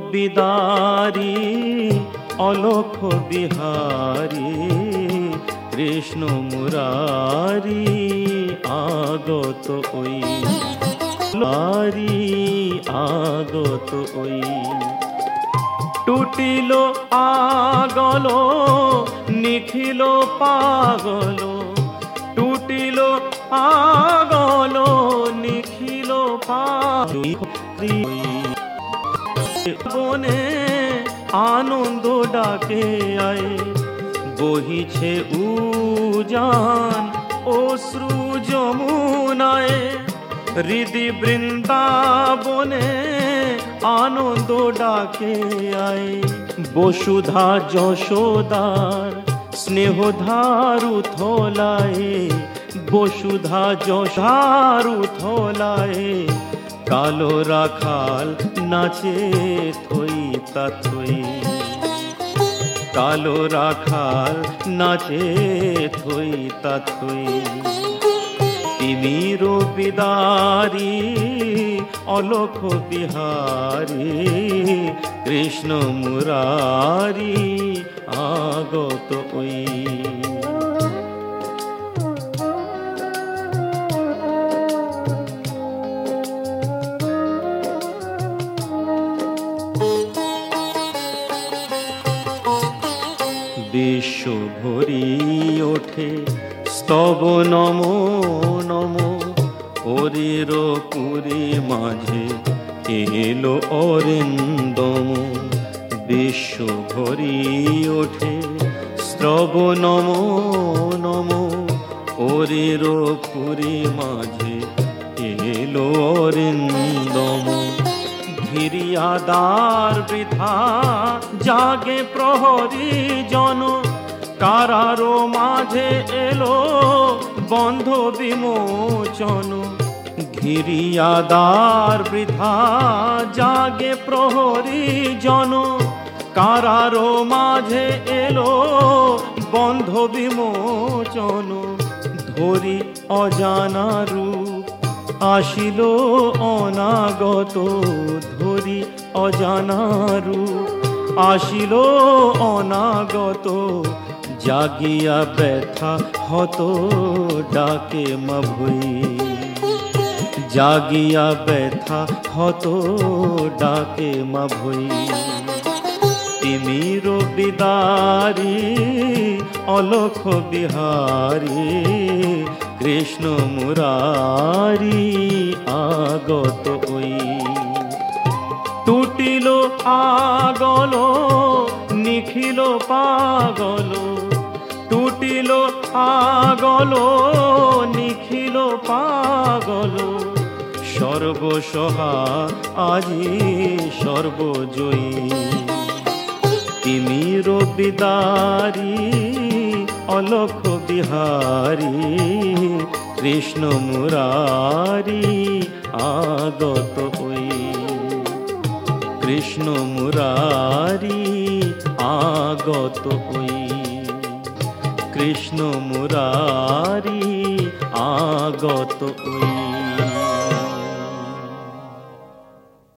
বিদারি অলোক বিহারী, কৃষ্ণ মুরারি, আগত ওই। লারি আগত ওই। টুটিল আগল, নিখিল পাগল, টুটিল আগল, নিখিল পাগল। বনে আনন্দ ডাকে আয়। বহিছে উজান, অশ্রু যমুনায়। হৃদি বৃন্দাবনে আনন্দ ডাকে আয়। বসুধা যশোদার, স্নেহধারু থলায়। বসুধা যশারু থলায়। কালো রাখাল, নাচে থই তা থই। কালো রাখাল, নাচে থই তা থই। তিমির বিদারি অলোক বিহারি, কৃষ্ণ মুরারি আগত ওই বিশ্ব ভরি ওঠে। স্তব নম নম হরির পুরী মাঝে। এলো অরিন্দম? বিশ্ব ভরি ওঠে। স্তব নম নম হরির পুরী মাঝে। এলো অরিন্দম? ঘিরিয়াদার বৃথা জাগে প্রহরী জন। কারারো মাঝে এলো বন্ধ বিমোচন। ঘিরিয়াদার বৃথা জাগে প্রহরী জন। কারারো মাঝে এলো বন্ধ বিমোচন। ধরি অজানা রূপ আসিল অনাগত ধরি অজানারু। আসিল অনাগত, জাগিয়া ব্যথা হত ডাকে মাভুই। জাগিয়া ব্যথা হত ডাকে মাভুই। তিমির বিদারি, অলখ বিহারী, কৃষ্ণ মুরারি আগত ওই। আগল নিখিল পাগল টুটিল আগল নিখিল পাগল। সর্বসহা আজি সর্বজয়ী। তিমির বিদারি অলোক বিহারী, কৃষ্ণ মুরারি, আগত কৃষ্ণ মুরারি আগত ওই কৃষ্ণ মুরারি আগত ওই